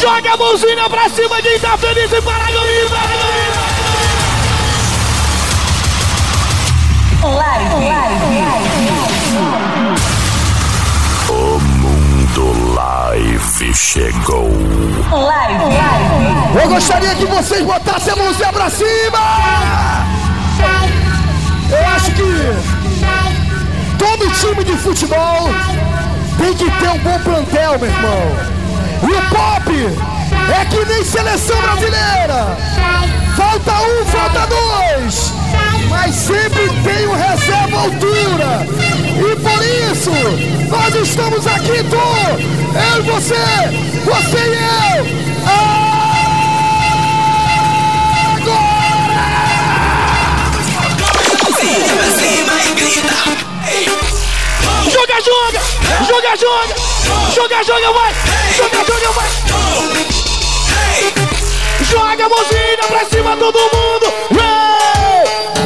Joga a mãozinha pra cima de tá feliz e Paragominas. Live, live, live. O mundo live chegou. Live, live. Eu gostaria que vocês botassem a mãozinha pra cima. Eu acho que todo time de futebol tem que ter um bom plantel, meu irmão. E o pop é que nem seleção brasileira. Falta um, falta dois. Mas sempre tem um reserva altura. E por isso, nós estamos aqui, Tom. Eu e você, você e eu. Joga, joga! Joga, joga! Joga, vai! Joga, joga, vai! Joga a mãozinha pra cima todo mundo! Ué!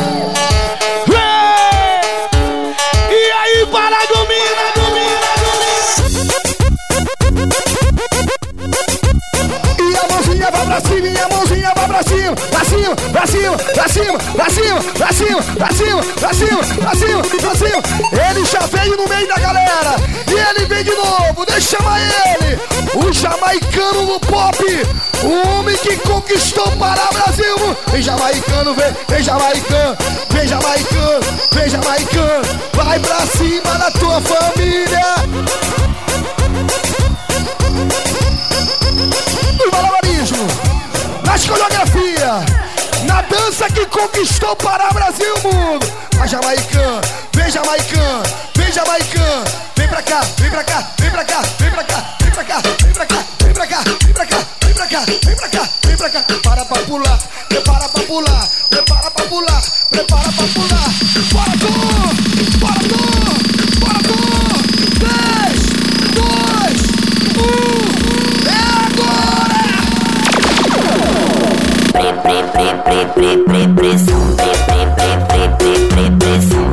Pra cima, e mãozinha vai pra cima, pra cima, pra cima, pra cima, pra cima, pra cima, pra cima, pra cima, pra cima, pra cima. Ele já veio no meio da galera, e ele vem de novo, deixa chamar ele. O jamaicano no pop, o homem que conquistou para Brasil. Vem jamaicano, vem, vem jamaicano, vem jamaicano, vem jamaicano. Vai pra cima da tua família. Nas coreografia, na dança que conquistou para o Brasil e mundo. Vai jamaicano, vem jamaicano, vem jamaicano, vem pra cá, vem pra cá, vem pra cá, vem pra cá, vem pra cá, vem pra cá, vem pra cá, vem pra cá, vem pra cá, vem pra cá, vem pra cá, para pra pular, prepara pra pular, prepara pra pular, prepara pra pular. Bora tu,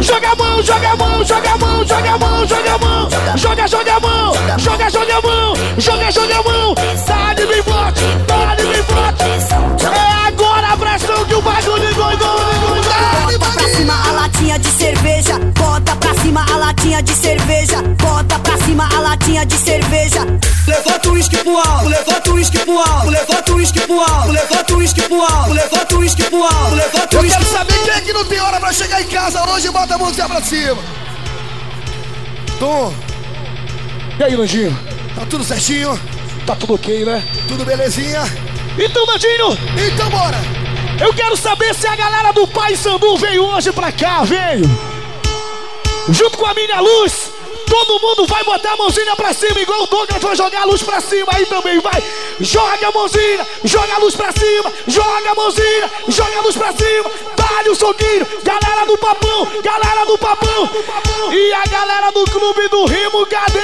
Joga a mão, joga a mão, joga a mão, joga a mão, joga a mão. Joga, joga a mão, joga, joga a mão, joga, joga a mão. Tá de bem forte, tá de bem forte. É agora a pressão que o bagulho doidou. Bota pra cima a latinha de cerveja. Cima a latinha de cerveja. Bota pra cima a latinha de cerveja. Levanta o uísque pro alto, levanta o uísque pro alto, levanta o uísque pro alto, levanta o uísque pro alto, levanta o uísque pro alto, levanta o Eu uísque quero saber quem é que não tem hora pra chegar em casa hoje bota a mãozinha pra cima. Tom. E aí, Landinho? Tá tudo certinho? Tá tudo ok, né? Tudo belezinha? Então, Nandinho, Então bora! eu quero saber se a galera do Pai Sandu veio hoje pra cá, veio. Junto com a minha luz. Todo mundo vai botar a mãozinha pra cima, igual o Douglas vai jogar a luz pra cima aí também, vai. Joga a mãozinha, joga a luz pra cima, joga a mãozinha, joga a luz pra cima. Dá-lhe o soquinho, galera do papão, galera do papão. E a galera do clube do Rimo, cadê?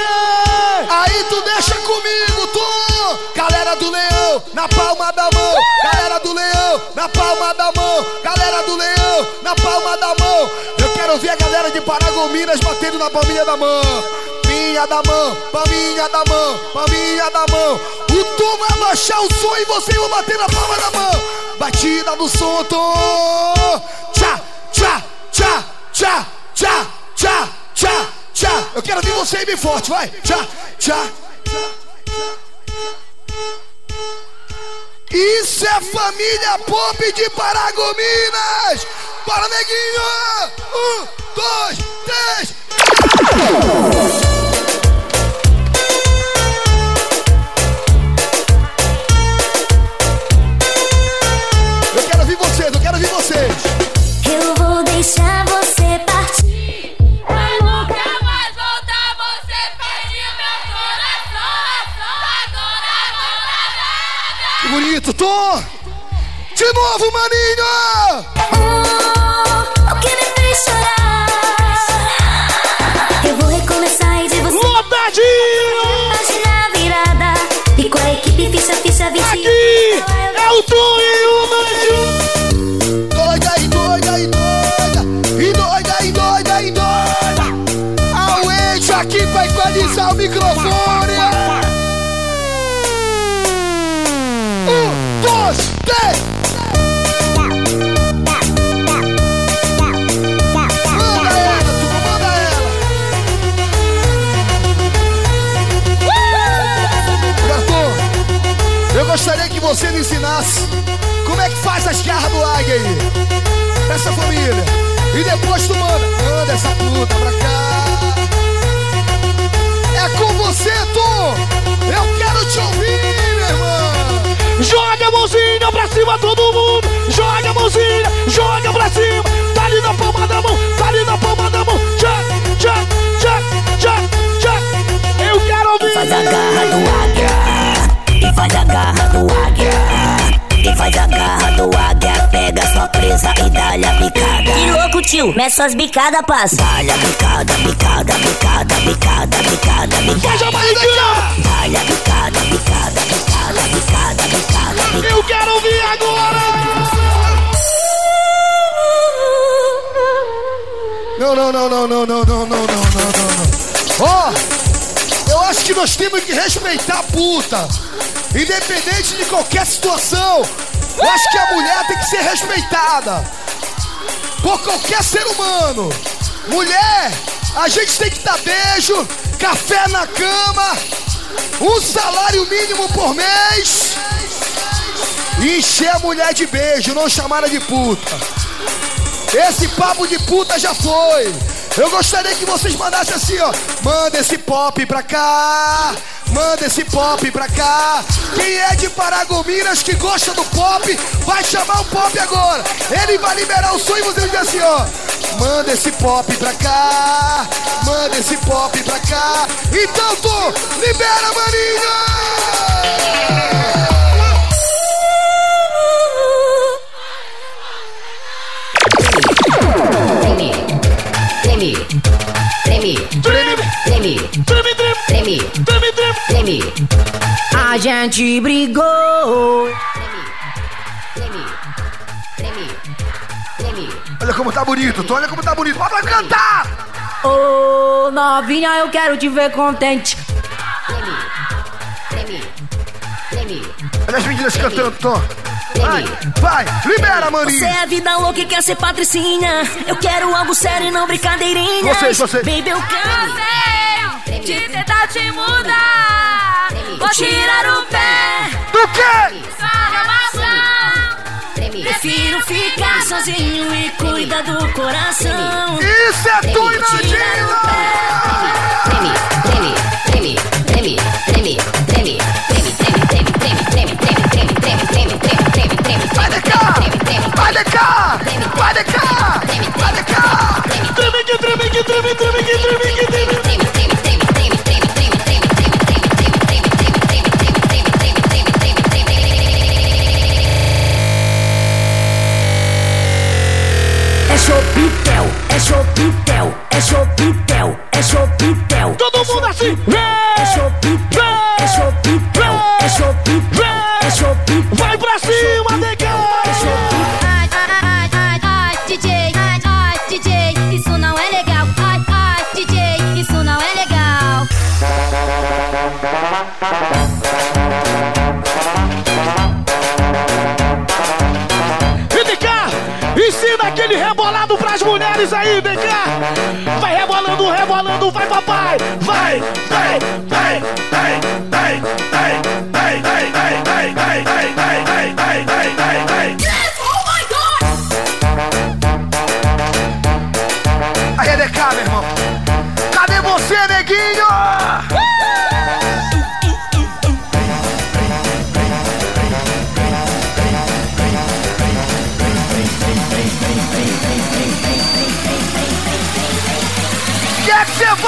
Aí tu deixa comigo, Tom! Galera do Leão, na palma da mão! Galera do Leão, na palma da mão! Galera do Leão, na palma da mão! Quero ver a galera de Paragominas batendo na palminha da mão! Palminha da mão, palminha da mão, palminha da mão! O Tom vai baixar o som e você vai bater na palma da mão! Batida do som, Tom! Tchá, tchá, tchá, tchá, tchá, tchá, tchá, tchá! Eu quero ver você aí bem forte, vai! Tchá, tchá! Isso é família pop de Paragominas! Para, neguinho! Um, dois, três! Eu quero ouvir vocês, eu quero ouvir vocês! de novo, maninho! Oh, o que me fez chorar? Eu vou recomeçar e de você. Lotadinho! Página virada. E com a equipe ficha, ficha, vigia. Aqui é o Tony e o maju, Doida e doida e doida. E doida e doida e doida. Aumente aqui pra equalizar o microfone. Você me ensinasse como é que faz as garras do águia aí. Essa família. E depois tu manda. Manda essa puta pra cá. É com você, Tom. Eu quero te ouvir, meu irmão. Joga a mãozinha pra cima, todo mundo. Joga a mãozinha, joga pra cima. Tá ali na palma da mão, tá ali na palma da mão. Tchac, tchac, tchac, tchac, tchac. Eu quero ouvir. Faz a garra do águia. E faz a garra do águia. E faz a garra do águia. Pega sua presa e dá-lhe a bicada. Que louco, tio. Mete suas bicadas, passa. Dá-lhe a bicada, bicada, bicada, bicada, bicada, bicada. Faz a barriguinha. Dá-lhe a bicada, bicada, bicada, bicada, bicada, bicada. Eu quero ouvir agora. Não, não, não, não, não, não, não, não, não, não, não, não. Ó, eu acho que nós temos que respeitar a puta. Independente de qualquer situação. Eu acho que a mulher tem que ser respeitada. Por qualquer ser humano. Mulher, a gente tem que dar beijo, café na cama, um salário mínimo por mês. E encher a mulher de beijo, não chamar ela de puta. Esse papo de puta já foi. Eu gostaria que vocês mandassem assim, ó. Manda esse pop pra cá. Manda esse pop pra cá. Quem é de Paragominas que gosta do pop, vai chamar o pop agora. Ele vai liberar o som e você dizer assim, ó. Manda esse pop pra cá. Manda esse pop pra cá. Então, tu, libera, maninho! Treme, treme, treme, Treme, treme, treme, treme, treme, treme. A gente brigou. Treme, treme, treme. Olha como tá bonito, tu olha como tá bonito. Bora cantar! Ô novinha, eu quero te ver contente. Treme, treme, treme, Olha as meninas cantando, Tom. Vai, vai, libera, maninho. Você é vida louca e quer ser patricinha. Eu quero algo sério e não brincadeirinha. Vocês, vocês. Baby, eu quero de tentar te mudar. Vou tirar o pé do que? Prefiro ficar sozinho e cuidar do coração. Isso é tu, Vai de cá! Vai de cá! Treme que treme que treme, treme que treme que treme chopitel, é chopitel, é chopitel, é. Todo mundo assim. É Vem, chopitel, é chopitel, é chopitel, é chopitel. vai pra cima, negão. Aquele rebolado pras mulheres aí, vem cá. Vai rebolando, rebolando, vai papai. Vai, vai, vai, vai, vai, vai, vai, vai, vai, vai, vai, vai, vai, vai, vai.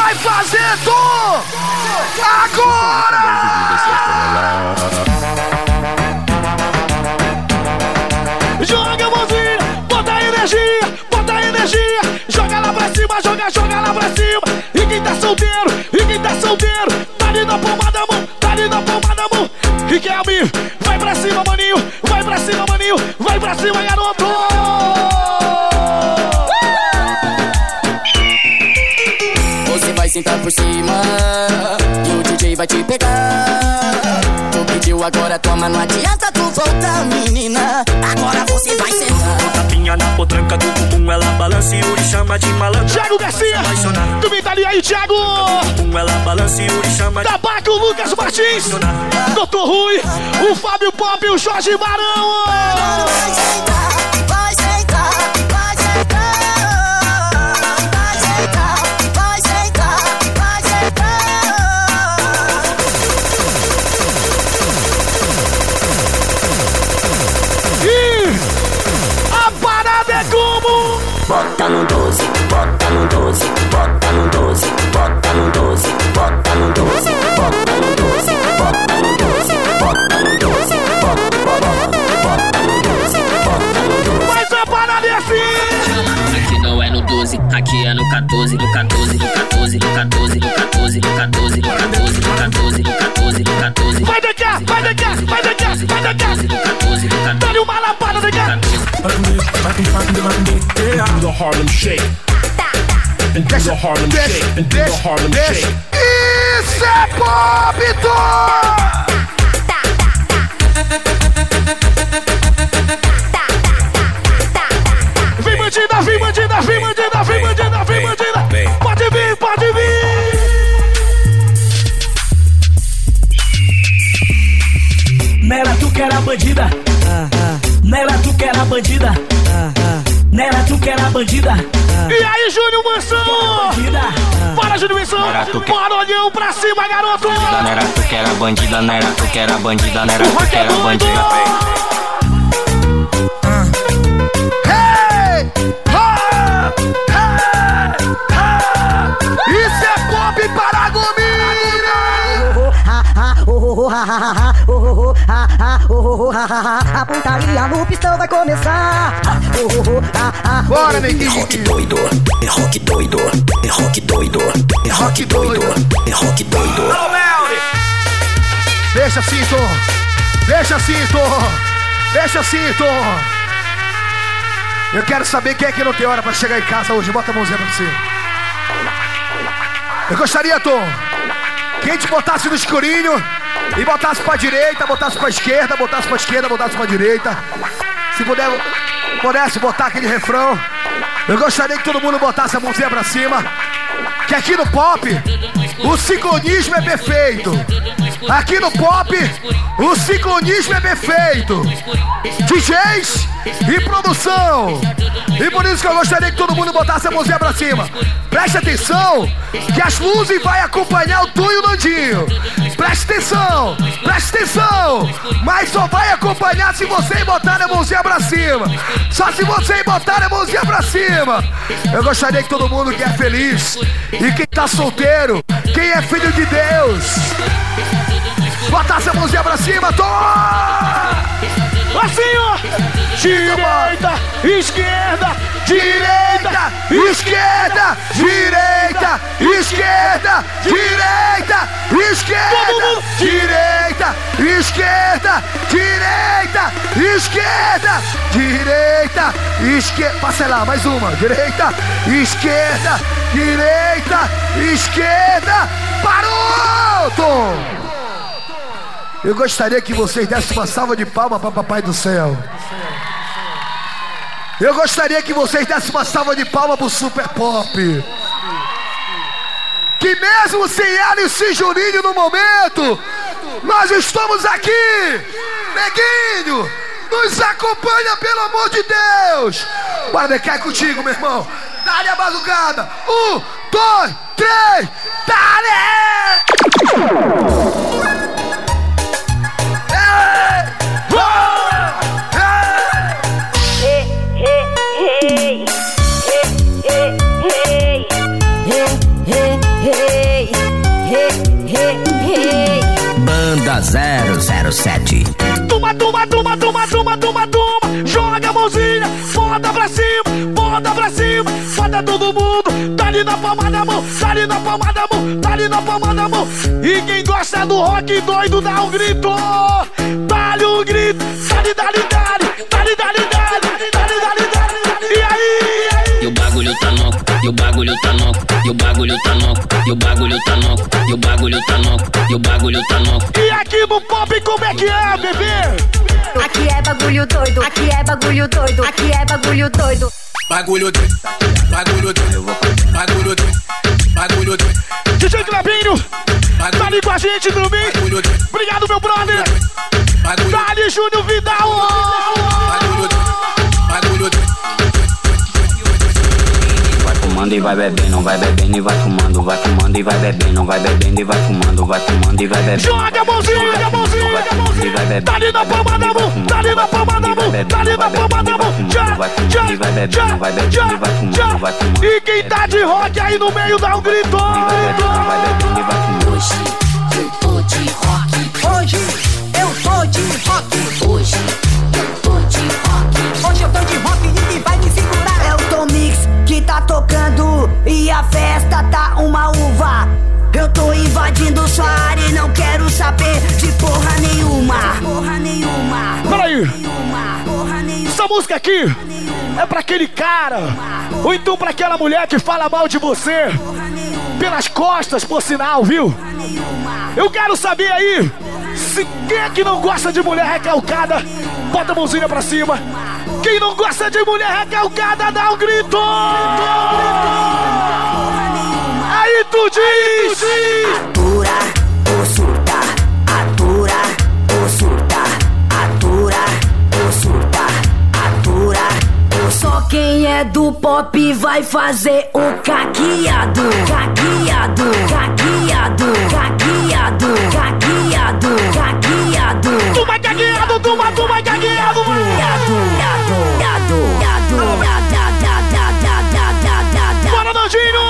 Vai fazer, Tom? Agora! Joga a mãozinha, bota energia, bota energia. Joga lá pra cima, joga, joga lá pra cima. E quem tá solteiro, e quem tá solteiro, tá ali na palma da mão, tá ali na palma da mão. E quem é amigo, vai pra cima, maninho, vai pra cima, maninho, vai pra cima, garoto. Sentar por cima vai te pegar. Tu pediu agora, toma, não adianta tu voltar, menina. Agora você vai sentar. Tapinha na potranca do bumbum, ela balança e Yuri chama de malandro. Thiago Garcia, tu me tá ali aí, Thiago. Bumbum, ela balança e Yuri chama de Tabaco, Lucas Martins, Doutor Rui, o Fábio Pop e o Jorge Barão. Bota no 12, bota no 12, bota no 12, bota no 12, bota no 12, bota no 12, bota no 12, bota no 12, bota, bota, bota no 12, bota no 12. Mas a parada é assim. Aqui não é no 12, aqui é no 14, no 14, no 14, no 14, no 14, no 14, no 14, no 14, no 14, no 14. Vai de cá, vai de cá, vai de cá, vai de cá. No 14, no 14. Dá-lhe uma lapada de cá. Do the Harlem Shake. Do the Harlem Shake. And do the Harlem Shake. Isso é pop, bandida. Nela tu que era bandida. Nela tu que era bandida. E aí, Júnior Mansão? Bandida. Bora, Júnior Mansão. Bora, olhão pra cima, garoto. Não era tu que era bandida, não era tu que era bandida, O tu que é era bandida. A putaria no pistão vai começar. Bora, neguinho! Rock doido, é rock doido, é rock doido, é rock doido, é rock doido. Deixa assim, Tom! Deixa assim, Tom! Deixa assim, Tom! Eu quero saber quem é que não tem hora pra chegar em casa hoje. Bota a mãozinha pra você. Eu gostaria, Tom, que a gente botasse no escurinho e botasse pra direita, botasse pra esquerda, botasse pra esquerda, botasse pra direita. Se puder, pudesse botar aquele refrão. Eu gostaria que todo mundo botasse a mãozinha pra cima. Que aqui no pop, o sincronismo é perfeito. Aqui no pop, o sincronismo é perfeito. DJs e produção. E por isso que eu gostaria que todo mundo botasse a mãozinha pra cima. Preste atenção, que as luzes vai acompanhar o Tu e o Nandinho. Preste atenção, preste atenção. Mas só vai acompanhar se você botar a mãozinha pra cima. Só se você botar a mãozinha pra cima. Eu gostaria que todo mundo que é feliz e quem tá solteiro, quem é filho de Deus, botasse a mãozinha pra cima, toma! Assim, ó. Direita, esquerda, Direita, esquerda, direita, esquerda, direita, esquerda, direita, esquerda, direita, esquerda, direita, esquerda. Lá, mais uma. Direita, esquerda, direita, esquerda. Parou, Tom! Eu gostaria que vocês dessem uma salva de palmas para Papai do Céu. Eu gostaria que vocês dessem uma salva de palmas pro Super Pop. Que mesmo sem Alice e Juninho no momento, nós estamos aqui. Neguinho, nos acompanha pelo amor de Deus. Bora, Decai, contigo, meu irmão. Dá-lhe a madrugada. Um, dois, três, dá-lhe! 007. Tuma, tuma, tuma, tuma, tuma, tuma, tuma. Joga a mãozinha, bota pra cima, bota pra cima. Bota todo mundo, tá ali na palma da mão, tá ali na palma da mão, tá ali na palma da mão. E quem gosta do rock doido dá um grito. Dá-lhe um grito, dá-lhe, dá-lhe, dá-lhe, dá-lhe, dá-lhe, dá-lhe, dá-lhe, dá-lhe, dá-lhe. E e aí? E o bagulho tá louco, e o bagulho tá louco. e o bagulho tá louco, e o bagulho tá louco, e o bagulho tá louco, e o bagulho tá louco. E aqui no pop, como é que é, bebê? Aqui é bagulho doido, aqui é bagulho doido, aqui é bagulho doido. Bagulho doido, bagulho doido, bagulho doido, bagulho doido. DJ Clebinho, tá ali com a gente também. Obrigado, meu brother. Dali Júnior Vidal. Fumando e vai bebendo, vai bebendo e vai fumando, vai fumando e vai bebendo, vai bebendo e vai fumando, vai fumando e vai bebendo. Joga a mãozinha, joga a mãozinha, joga a mãozinha. Tá ali na palma da mão, tá ali na palma da mão, tá ali na palma da mão. Já, já, já, já, já. E quem tá de rock aí no meio dá um grito. Hoje eu tô de rock. Hoje eu tô de rock. Hoje a festa tá uma uva. Eu tô invadindo sua área e não quero saber de porra nenhuma. Porra nenhuma. Peraí. Essa música aqui é pra aquele cara, ou então pra aquela mulher que fala mal de você, pelas costas, por sinal, viu? Eu quero saber aí, se quem é que não gosta de mulher recalcada, bota a mãozinha pra cima. Quem não gosta de mulher recalcada, dá um grito! Aí tu diz! Atura ou quem é do pop vai fazer o caqueado, caqueado, caqueado, caqueado, caqueado, caqueado. Tu vai cagueado, tu vai, tu vai cagueado, Bora, Nandinho!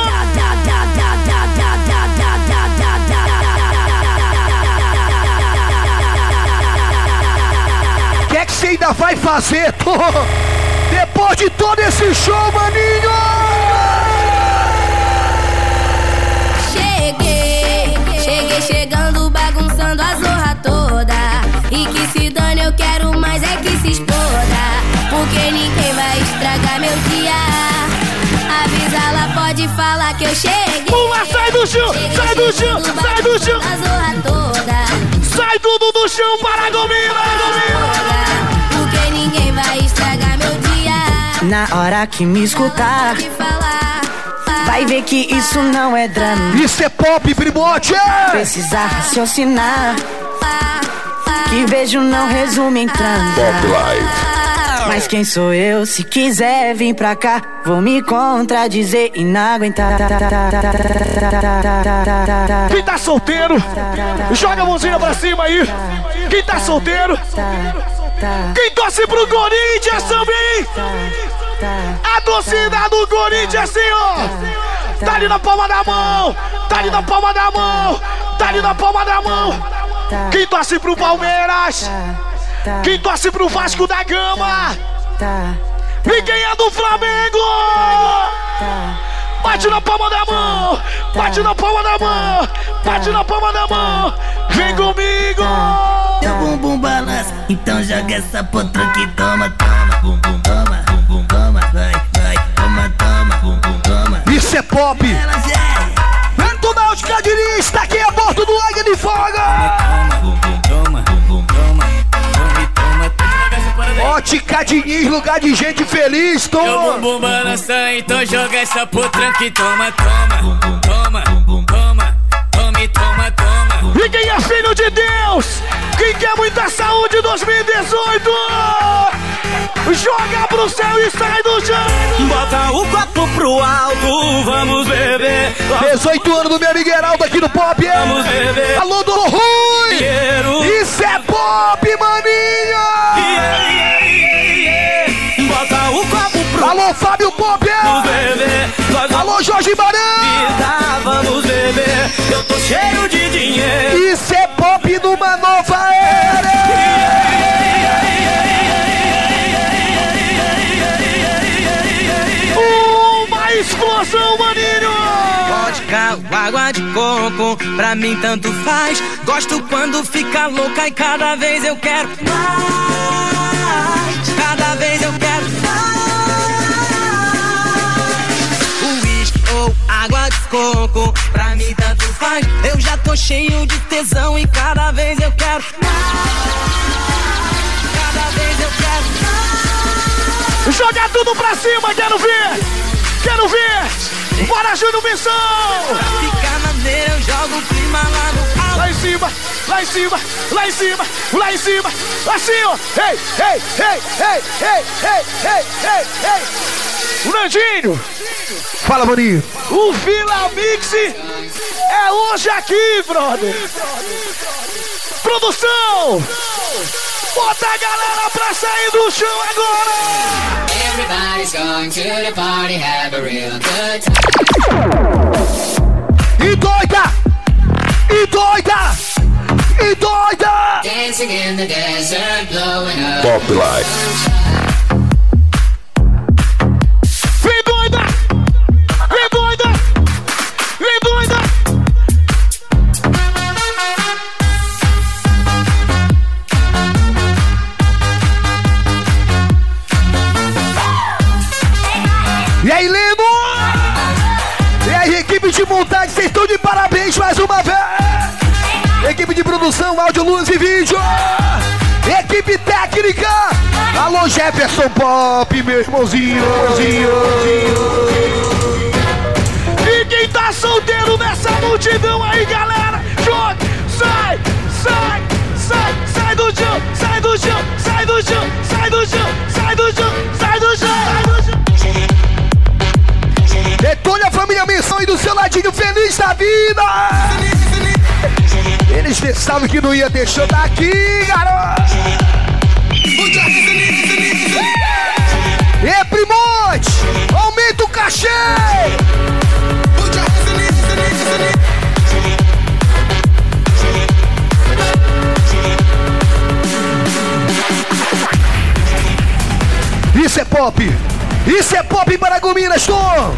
O que é que você ainda vai fazer? Depois de todo esse show, maninho! Cheguei, cheguei chegando, bagunçando a zorra toda. E que se dane, eu quero mais é que se exploda. Porque ninguém vai estragar meu dia. Avisa, ela pode falar que eu cheguei. Pula, sai do chão, sai do chão, sai do chão. A zorra toda. Sai tudo do chão para dominar, Porque Na hora que me escutar, vai ver que isso não é drama. Isso é pop, primote! Precisa raciocinar, que beijo não resume em transa. Mas quem sou eu? Se quiser vir pra cá, vou me contradizer e não aguentar. Quem tá solteiro, joga a mãozinha pra cima aí. Quem tá solteiro, quem torce pro Corinthians também. A torcida do Corinthians assim, ó. Tá ali na palma da mão, tá ali na palma da mão, tá ali na palma da mão. Quem torce pro Palmeiras, quem torce pro Vasco da Gama. E quem é do Flamengo? Bate na palma da mão! Bate na palma da mão! Bate na palma da mão! Vem comigo! Teu bumbum balança, então joga essa potranca que toma, toma, bumbum, toma, bumbum, toma, Isso é pop! Vento Náutica Diniz, tá aqui a bordo do Águia de toma, toma, toma toma, toma. Ótica Diniz, lugar de gente feliz, Teu tô! bumbum balança, então joga essa potranca e toma, toma, toma, toma, toma e toma, toma. E quem é filho de Deus? Quem quer muita saúde 2018? Joga pro céu e sai do chão! Bota o copo pro alto, vamos beber. 18 anos do meu amigo Heraldo aqui no Pop! é? Vamos beber. Alô, Dolo Rui! Dinheiro. Isso é pop, maninho! Yeah, yeah, yeah, yeah. Bota o copo pro Alô, Fábio Pop! Vamos beber. Nós Alô, Jorge Barão! vida, vamos beber. Eu tô cheio de dinheiro. Isso é água de coco, pra mim tanto faz. Gosto quando fica louca e cada vez eu quero mais. Cada vez eu quero mais. Uísque ou água de coco. Pra mim tanto faz, eu já tô cheio de tesão e cada vez eu quero. Cada vez eu quero. Joga tudo pra cima, quero ver! Quero ver! Bora, Júnior Missão! Ficar na maneira, eu jogo o clima lá no alto. Lá em cima, lá em cima, lá em cima, lá em cima, assim ó! Ei, ei, ei, ei, ei, ei, ei, ei, ei! O Nandinho! Fala, maninho. O Vila Mix é hoje aqui, brother! Produção! Bota a galera pra sair do chão agora! Everybody's going to the party, have a real good time. E doida! E doida! E doida! Dancing in the desert, blowing up. Pop Life. Jefferson Pop, meu irmãozinho! irmãozinho. E quem tá solteiro nessa multidão aí, galera? Joga, sai, sai, sai, sai do chão, sai do chão, sai do chão, sai do chão, sai do chão, sai do chão, sai do chão. Detone a família Missão e do seu ladinho feliz da vida! Eles pensavam que não ia deixar daqui, garoto! E Primote, aumenta o cachê! Isso é pop! Isso é pop para Gominas, Tom!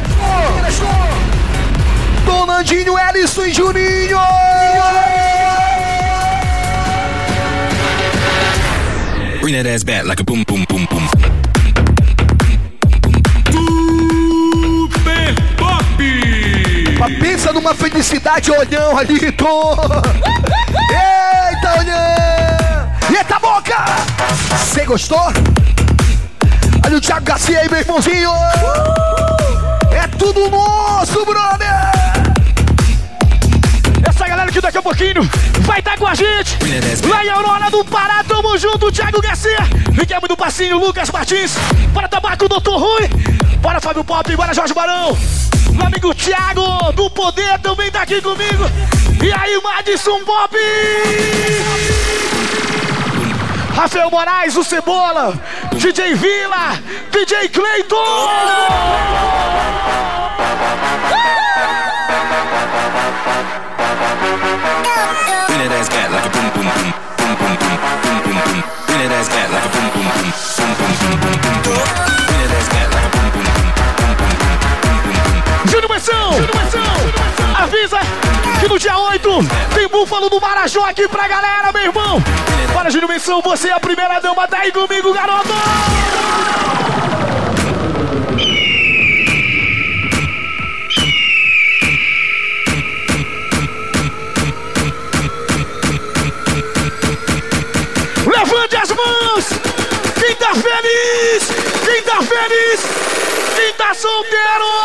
Tom Nandinho, Ellison e Juninho! Bring that ass back like a boom, boom, boom, boom. Pensa numa felicidade, olhão ali, Tom! Eita, olhão! Eita, boca! Você gostou? Olha o Thiago Garcia aí, meu irmãozinho! É tudo nosso, brother! Essa galera que daqui a pouquinho vai estar com a gente. Lá em Aurora do Pará, tamo junto, Thiago Garcia. Miguel do Passinho, Lucas Martins. Bora Tabaco, Doutor Rui. Bora Fábio Pop, bora Jorge Barão. Meu amigo Thiago do Poder também tá aqui comigo. E aí, Madison Pop. Rafael Moraes, o Cebola. DJ Vila. DJ Cleiton. Bring that ass back like a boom, boom, boom, boom, boom, boom, boom, boom, boom. Bring that ass back like a boom, boom, boom, boom, boom, boom, boom, boom, Menção! Avisa que no dia 8 tem Búfalo do Marajó aqui pra galera, meu irmão! Para Júnior Menção, você é a primeira dama, tá aí comigo, garoto! Levante as mãos! Quem tá feliz? Quem tá feliz? Quem tá solteiro?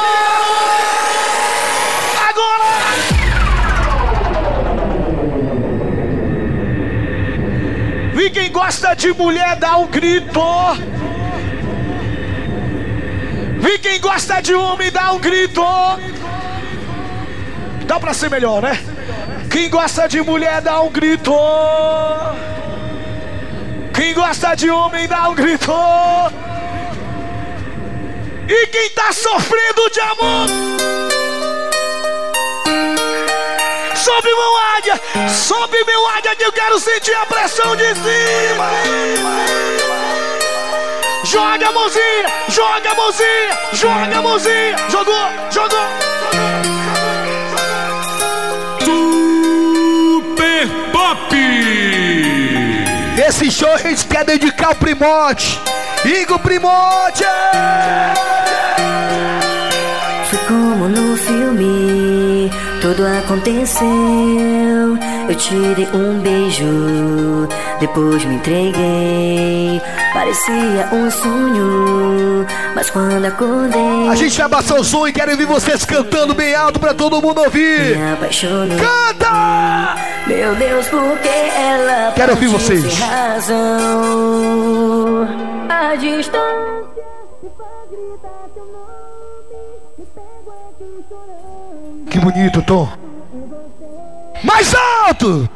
Gosta de mulher dá um grito. E quem gosta de homem dá um grito. Dá pra ser melhor, né? Quem gosta de mulher dá um grito. Quem gosta de homem dá um grito. E quem tá sofrendo de amor? Sobe meu águia, sobe meu águia que eu quero sentir a pressão de cima. Joga a mãozinha, joga a mãozinha, joga a mãozinha. Jogou, jogou. Super Pop. Esse show a gente quer dedicar ao Primote! Igor Primote! Foi como no. Tudo aconteceu, eu te dei um beijo, depois me entreguei. Parecia um sonho, mas quando acordei. A gente vai passar o som e quero ver vocês cantando bem alto pra todo mundo ouvir. Me apaixonei. Canta! Meu Deus, porque ela Quero ouvir vocês. razão. A distância. Bonito, Tom. Mais alto!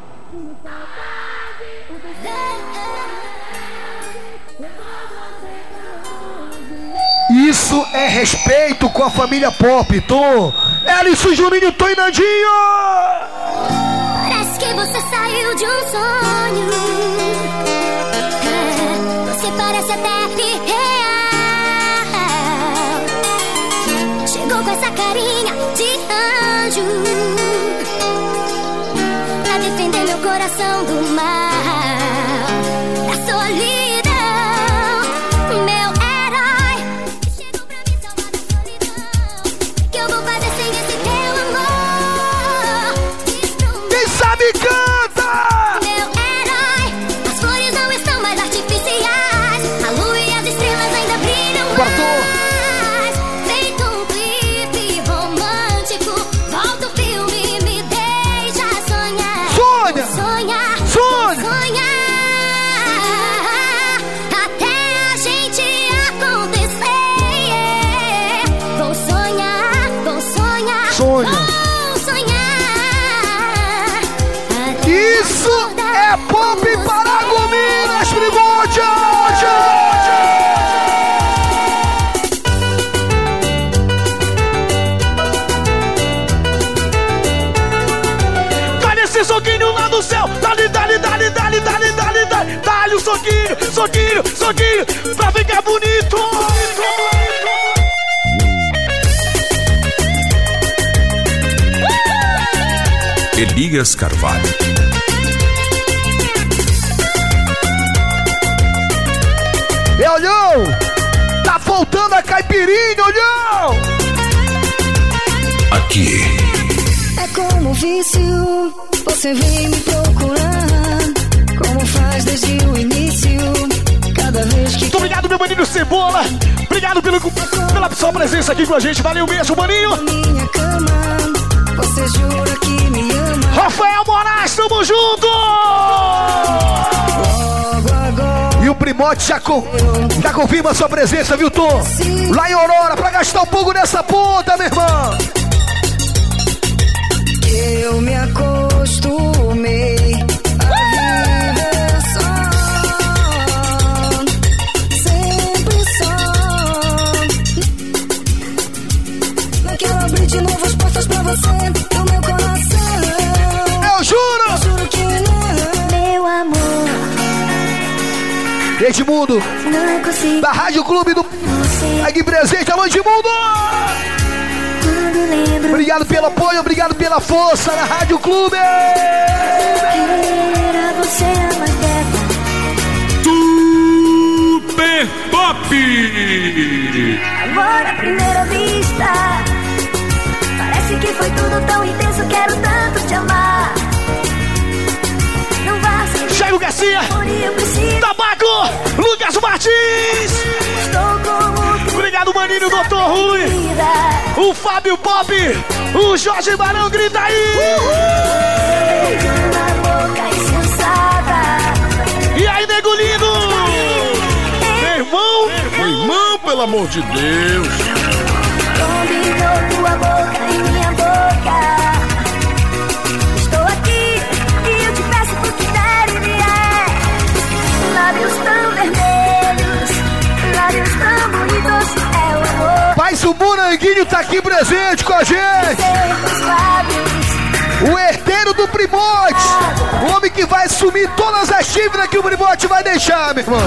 Isso é respeito com a família Pop, Tom. Ellison, Juninho, Tom e Nandinho! Parece que você saiu de um sonho. Carinha de anjo. Pra defender meu coração do mal. Da solidão. Dá-lhe. Dá-lhe o soquinho, soquinho, soquinho. Pra ficar bonito. Elias Carvalho. É, olhão! Tá faltando a caipirinha, olhão! Aqui. É como vício, você vem me procurar. Faz desde o início, cada vez que. Muito obrigado, meu maninho Cebola. Obrigado pelo, pela sua presença aqui com a gente. Valeu mesmo, maninho. Minha cama, você jura que me ama. Rafael Moraes, tamo junto! E o Primote já, com, já confirma a sua presença, viu, Tom? Lá em Aurora, pra gastar um pouco nessa ponta, meu irmão! Eu me acostumei você, do meu coração. Eu juro! Eu juro que não. Meu amor, Edmundo, não consigo. da Rádio Clube do Pegue Presente, alô Edmundo! Obrigado pelo apoio, obrigado pela força na Rádio Clube! era você a. Super Pop! Amor à primeira vista. Parece que foi tudo tão intenso, quero tanto te amar. Não vá sem Jairo Garcia. Tabaco, Lucas Martins. Obrigado, maninho, doutor Rui. O Fábio Pop, o Jorge Barão, grita aí. uma boca insensata. E aí, nego lindo? Meu irmão, Meu irmão, pelo amor de Deus. Combinou tua boca e minha o Suburanguinho tá aqui presente com a gente! O herdeiro do Primote! O homem que vai sumir todas as dívidas que o Primote vai deixar, meu irmão!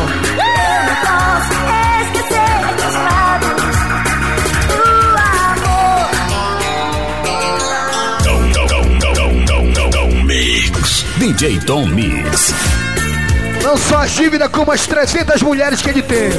DJ Tom Mix. Não só as dívidas, como as 300 mulheres que ele tem.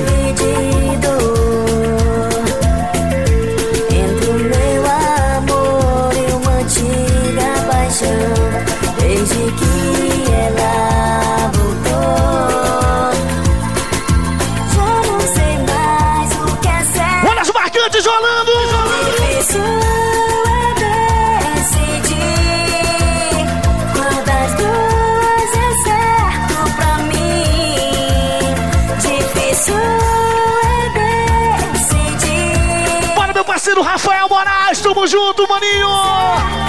Tamo junto, maninho.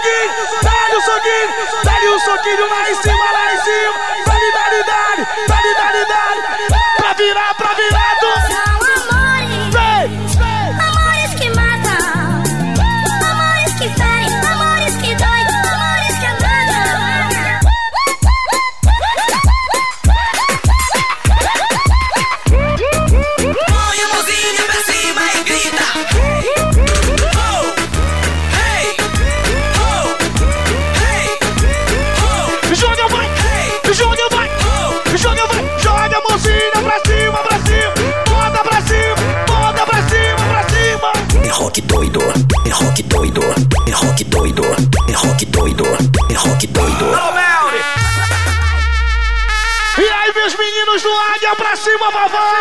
Soquinho, dá-lhe o soquinho, dá-lhe o soquinho lá em cima, lá em cima. Dá-lhe, dá-lhe. Vovó!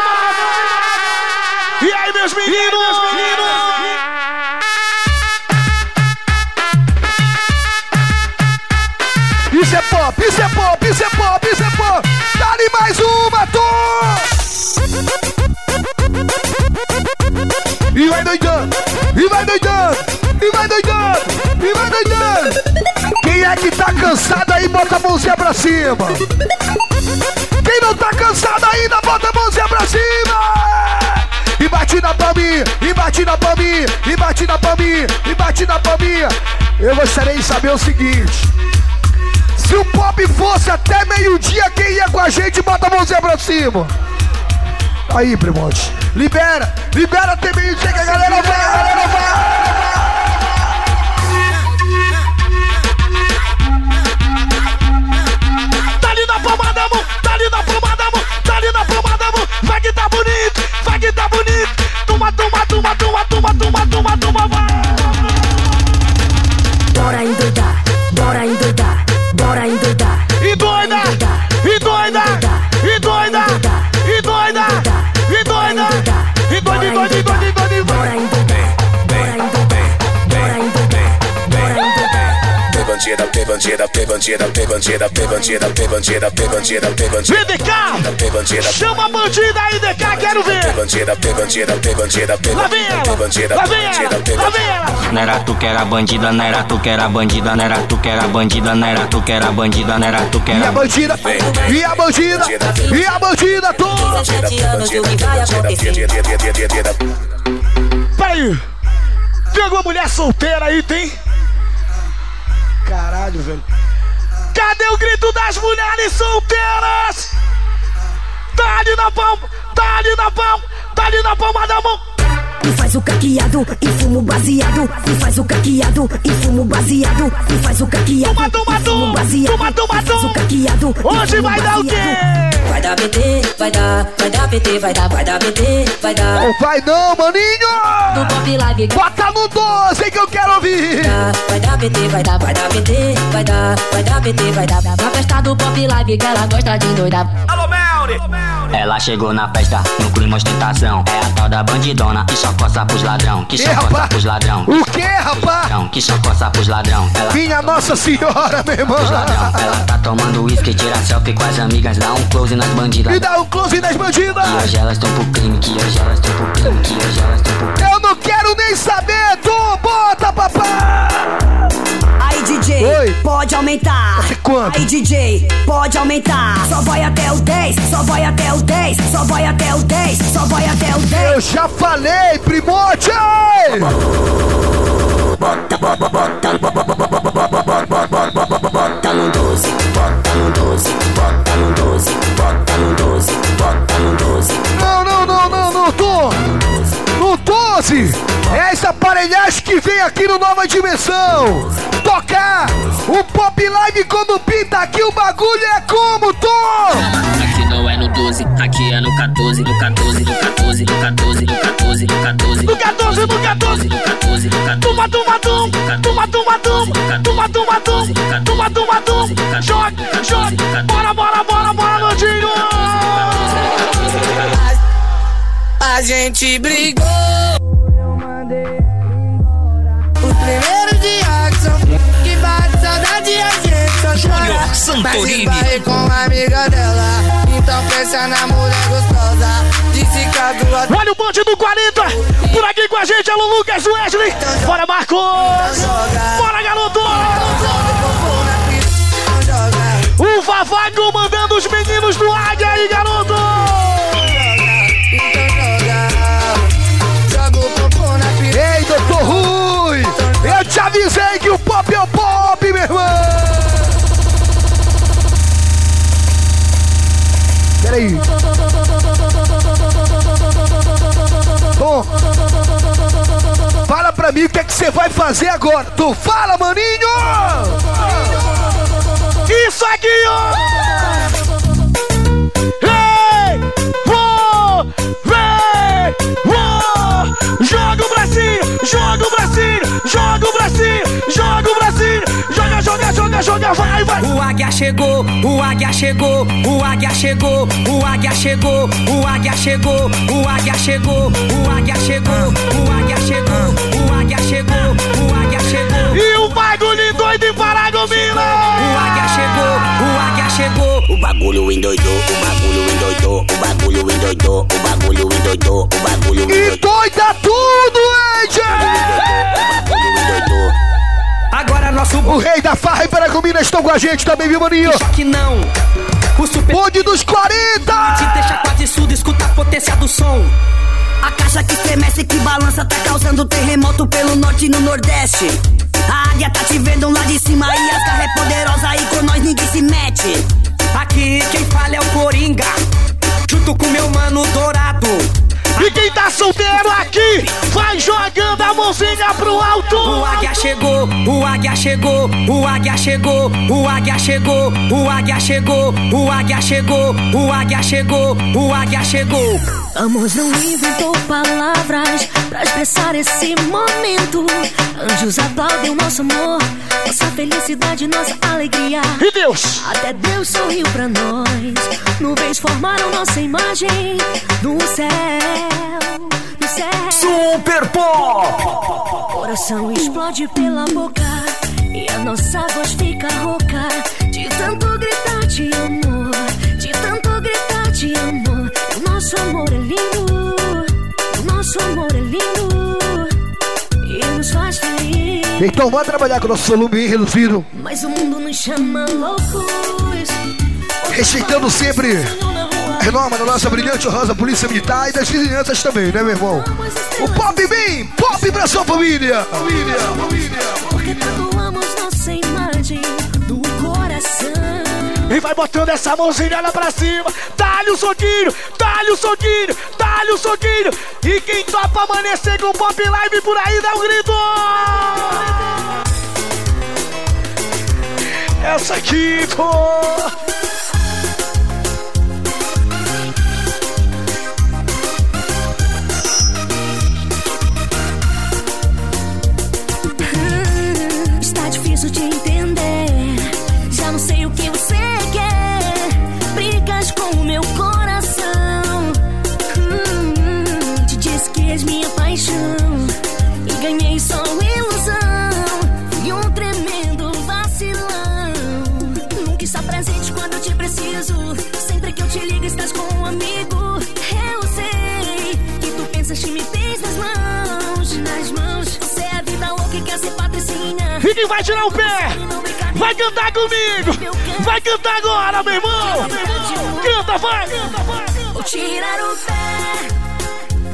E aí, meus meninos, meus meninos! Isso é pop, isso é pop, isso é pop, isso é pop. Dá-lhe mais uma, Tom! E vai doidando, e vai doidando, e vai doidando, e vai doidando. Quem é que tá cansado aí, bota a mãozinha pra cima. Não tá cansado ainda, bota a mãozinha pra cima. E bate na palminha, e bate na palminha, e bate na palminha, e bate na palminha. Eu gostaria de saber o seguinte. Se o pop fosse até meio-dia, quem ia com a gente, bota a mãozinha pra cima. Aí, primote. Libera, libera até meio-dia que a galera vai, a galera vai. Bandida, P bandida, P bandida, P bandida, P bandida, P bandida, P bandida, P bandida. VDK, bandida, chama a bandida aí, DK, quero ver. bandida, P bandida, P bandida, vem bandida, ela, bandida, vem bandida, ela, P lá vem bandida. ela. Não era tu que era bandida, não era tu que era bandida, não era tu que era bandida, não era tu que era bandida, não era tu que E a era bandida, e a bandida, e a bandida, e que vai acontecer? Peraí, tem alguma mulher solteira aí, tem? Caralho, velho. Cadê o grito das mulheres solteiras? Tá ali na palma, tá ali na palma, tá ali na palma da mão. E faz o caqueado e fumo baseado. E faz o caqueado e fumo baseado. E faz o caqueado Toma, toma, fumo toma, baseado. toma, toma, faz o toma. caqueado Hoje fumo vai dar o quê? baseado. Vai dar PT, vai dar, vai dar PT, vai dar, vai dar PT, vai dar. Não vai não, maninho! Do Pop Live, Bota no 12 que eu quero ouvir! vai dar PT, vai dar, vai dar PT, vai dar, vai dar PT, vai dar. Na festa do Pop Live que ela gosta de endoidar. Ela chegou na festa, no clima ostentação. É a tal da bandidona que só coça pros ladrão, que só coça pros ladrão. O que, rapaz? Que só coça pros ladrão. Ela Minha Nossa Senhora, meu irmão! Ela tá tomando uísque, tira selfie com as amigas, dá um close nas bandidas. E dá um close nas bandidas! Que hoje elas estão pro crime, que hoje elas estão pro crime, que hoje elas estão pro crime. Eu não quero nem saber, tu bota, papai! Aí DJ, Oi. pode aumentar. Quanto? Aí DJ, pode aumentar. Só vai até o 10, só vai até o 10, só vai até o 10, só vai até o 10. Eu já falei, Primote! Não, não, não, não, não, tô. Frutose, essa aparelhagem que vem aqui no Nova Dimensão tocar o Pop Live quando pinta aqui o bagulho é como, tô Aqui não é no 12, aqui é no 14, no 14, no 14, no 14, no 14, no 14, no 14, no 14, no 14, no 14, tuma, tuma, tuma tuma, tuma, tuma tuma, tuma, tuma tuma, tuma, tum, joga, joga, bora, bora, bora, bora, Nandinho! A gente brigou. O primeiro dia que são que bate saudade a gente só chora. Santorini. Mas esbarrei com a amiga dela. Então pensa na mulher gostosa. Disse que a duas. Olha o bonde do 40. Por aqui com a gente, alô Lucas Wesley. Bora, Marcos. Bora, garoto. O Vavá comandando os meninos do Águia Fala pra mim o que é que você vai fazer agora. Tu fala, maninho! Isso aqui, ó! Joga, joga! Vai, vai! O águia chegou, o águia chegou, o águia chegou, o águia chegou, o águia chegou, o águia chegou, o águia chegou, o águia chegou, o águia chegou, o águia chegou. E o bagulho doido em Paragomila! O águia chegou, o águia chegou. O bagulho endoidou, o bagulho endoidou, o bagulho endoidou, o bagulho endoidou, o bagulho E endoidou. doida tudo, Ed! Agora nosso O rei da e Paragominas estão com a gente também, viu, maninho? Só que não. O super Bonde dos 40! te deixa quase surdo, escuta a potência do som. A caixa que estremece, que balança, tá causando terremoto pelo norte e no nordeste. A águia tá te vendo lá de cima e as garra é poderosa e com nós ninguém se mete. Aqui quem fala é o Coringa, junto com meu mano Dourado. E quem tá solteiro aqui, vai jogando a mãozinha pro alto! O águia chegou, o águia chegou, o águia chegou, o águia chegou, o águia chegou, o águia chegou, o águia chegou, o águia chegou. Amor não inventou palavras pra expressar esse momento. Anjos aplaudem o nosso amor, nossa felicidade, nossa alegria. E Deus? Até Deus sorriu pra nós. Nuvens formaram nossa imagem no céu, no céu. Super Pop! Coração explode pela boca e a nossa voz fica rouca de tanto gritar de amor, de tanto gritar de amor. O nosso amor é lindo, o nosso amor é lindo e nos faz feliz. Então vai trabalhar com o nosso volume reduzido, Mas o mundo nos chama loucos. respeitando sempre da nossa brilhante rosa polícia militar e das vizinhanças também, né, meu irmão? O Pop Bem, Pop pra sua família! Família, família! Porque tanto amamos nossa imagem do coração. E vai botando essa mãozinha lá pra cima. Dá-lhe o soquinho, dá-lhe o soquinho, dá-lhe o soquinho. E quem topa amanhecer com pop live por aí, dá um grito. Essa aqui, pô. isso te E quem vai tirar o pé? Vai cantar comigo. Vai cantar agora, meu irmão. Canta, vai. Vou tirar o pé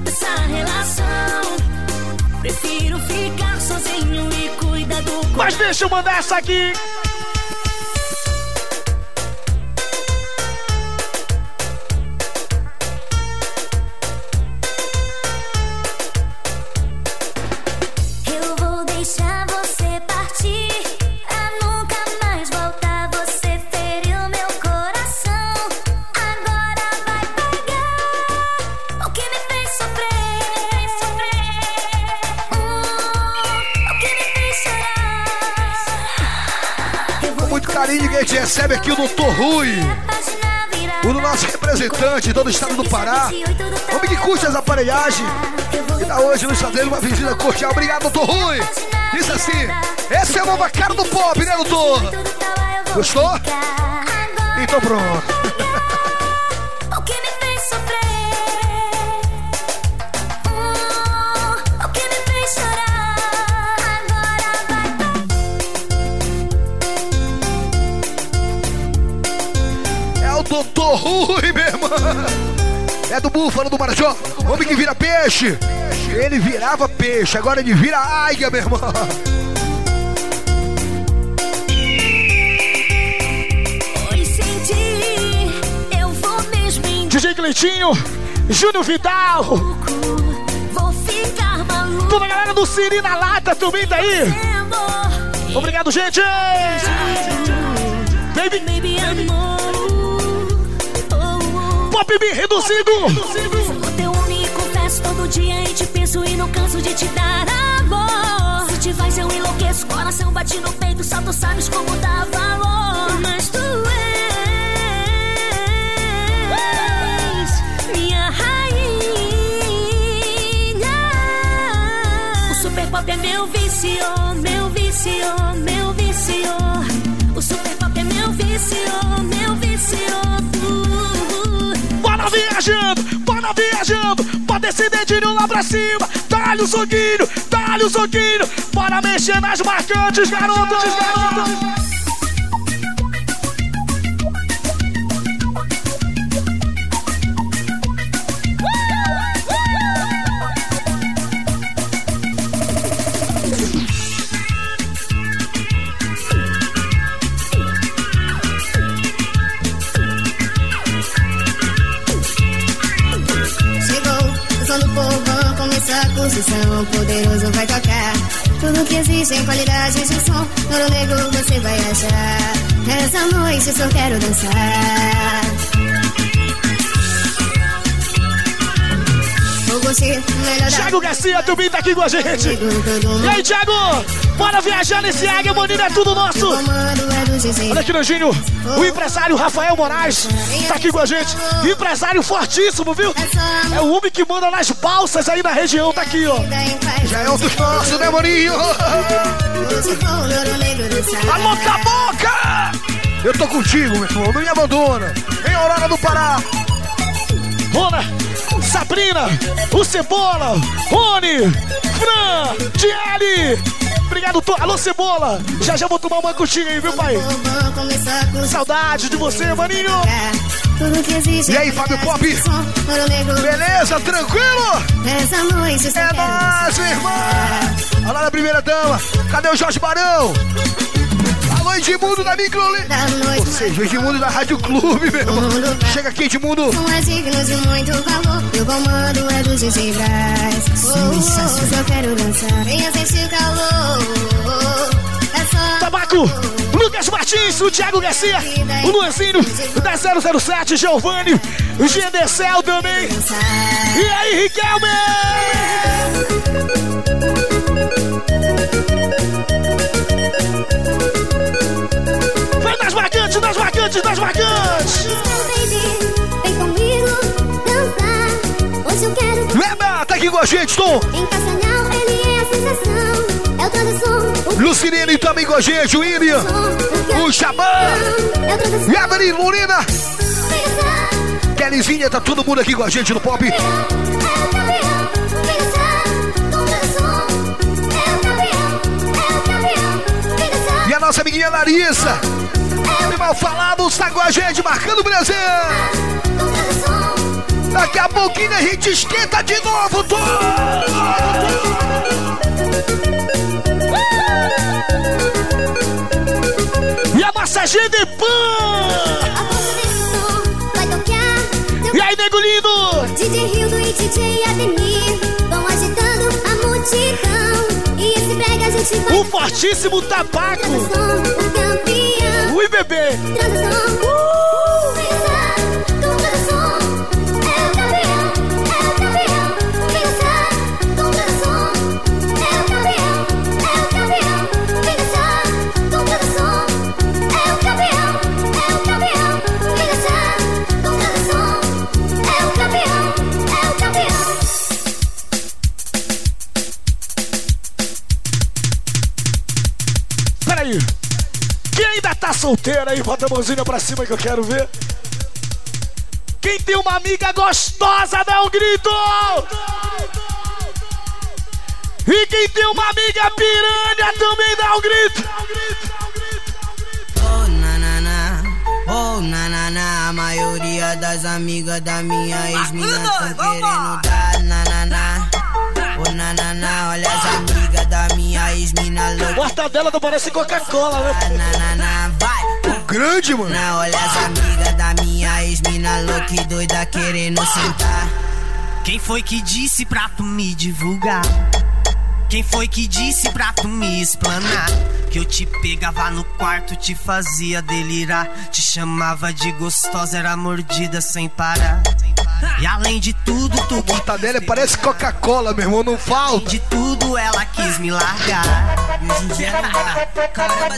dessa relação. Prefiro ficar sozinho e cuidar do Mas deixa eu mandar essa aqui. Recebe aqui o Doutor Rui. O nosso representante todo o estado do Pará. Homem que curte as aparelhagens. E tá hoje nos fazendo uma visita cordial. Obrigado, doutor Rui. Diz assim: essa é a nova cara do pop, né, doutor? Gostou? Então pronto. É do Búfalo do Marajó. Homem que vira peixe. Ele virava peixe, agora ele vira águia, meu irmão. Pois senti, eu vou mesmo em DJ Cleitinho, Júnior Vidal, Vou ficar maluco. toda a galera do Siri na lata também tá aí. Obrigado, gente. Baby, Baby, amor. Pop B reduzido. Sou teu homem e confesso todo dia e te penso e não canso de te dar amor. Se te vais eu enlouqueço, coração bate no peito, só tu sabes como dá valor. Mas tu és minha rainha. O super pop é meu vício, meu vício, meu vício. O super pop é meu vício, meu vício. Viajando, bora viajando. Pode esse dedinho lá pra cima. Dá-lhe o soquinho, dá-lhe o soquinho. Bora mexer nas marcantes, garotas, garotas. Nessa noite só quero dançar. Vou curtir o melhor da Thiago Garcia também tá aqui com a gente. E aí, Thiago? Bora viajar nesse águia, maninho, é tudo nosso. Olha aqui, Nanjinho, o empresário Rafael Moraes tá aqui com a gente. Empresário fortíssimo, viu? É o homem que manda nas balsas aí na região, tá aqui, ó. Já é um dos nossos, né, maninho? Alô, tá boca! Eu tô contigo, meu irmão, não me abandona. Em Aurora do Pará. Rona, Sabrina, o Cebola, Rony, Fran, Tiele. Obrigado, to... Alô, Cebola. Já já vou tomar uma coxinha aí, viu, pai? Saudade de você, maninho. Tudo que existe E aí, Fábio Pop? Beleza, tranquilo? Nessa noite É nóis, irmã! Olha lá na primeira dama, cadê o Jorge Barão? Alô, Edmundo da Micro... Ou seja, o Edmundo da Rádio Clube, meu irmão. Chega aqui, Edmundo. Digno de muito valor. O comando é do DJ Braz. Oh, quero dançar. Venha sentir calor. É. Tabaco, Lucas Martins, o Thiago Garcia, o Luanzinho, da 007, Giovanni, o Gendecel também. E aí, Riquelme? Marcantes, nas marcantes, nas marcantes. Vem comigo. Hoje eu quero. Tá aqui com a gente, Tom. Ele a. Lucilene também com a gente, o o Xabã, Yabari, Lorena, Kellyzinha, tá todo mundo aqui com a gente no pop. E a nossa amiguinha Larissa, e mal falado, está com a gente, marcando o Brasil. Daqui a pouquinho a gente esquenta de novo, Tom. E a massagem de pan. Vai tocar. E aí, nego lindo? DJ Hildo e DJ Ademir vão agitando a multidão. E esse brega a gente vai. O fortíssimo tabaco. O campeão. Ui, bebê. Transação. Uh! Bota a mãozinha pra cima que eu quero ver. Quem tem uma amiga gostosa, dá um grito! E quem tem uma amiga piranha também dá um grito! Oh, nanana, oh, nanana, a maioria das amigas da minha ex-mina tão querendo dar nanana. Oh, nanana, olha as amigas da minha ex-mina louca. Mortadela não parece Coca-Cola, né? Nanana, vai. Grande, mano. Não, olha as amigas da minha ex-mina louca e doida querendo sentar. Quem foi que disse pra tu me divulgar? Quem foi que disse pra tu me explanar? Que eu te pegava no quarto, te fazia delirar. Te chamava de gostosa, era mordida sem parar. E além de tudo, tu que Mortadela parece Coca-Cola, meu irmão, não falta. de tudo ela quis me largar. E hoje em dia não dá. Caramba,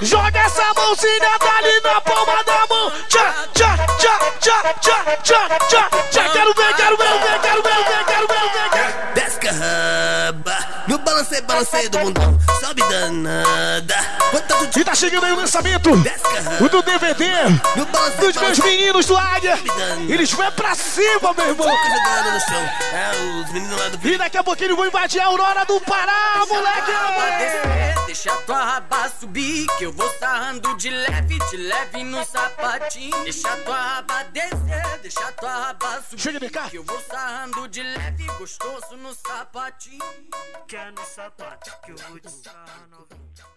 Joga essa mãozinha dali na palma da mão. Tchá, tchá, tchá, tchá, tchá, tchá, tchá, tchá. Quero ver, quero ver, ver, no balancei, balancei do mundão, sobe danada. E tá chegando aí o lançamento o do DVD dos meus meninos do Águia. Eles vão pra cima, meu irmão. É, E daqui a pouquinho eles vão invadir a Aurora do Pará, moleque. descer, deixa tua raba subir, que eu vou sarrando de leve, de leve no sapatinho. Deixa tua raba descer, deixa tua raba subir. Chega de cá. Que eu vou sarrando de leve, gostoso no sapatinho. Quer no sapato, que eu vou te sarrar novinho.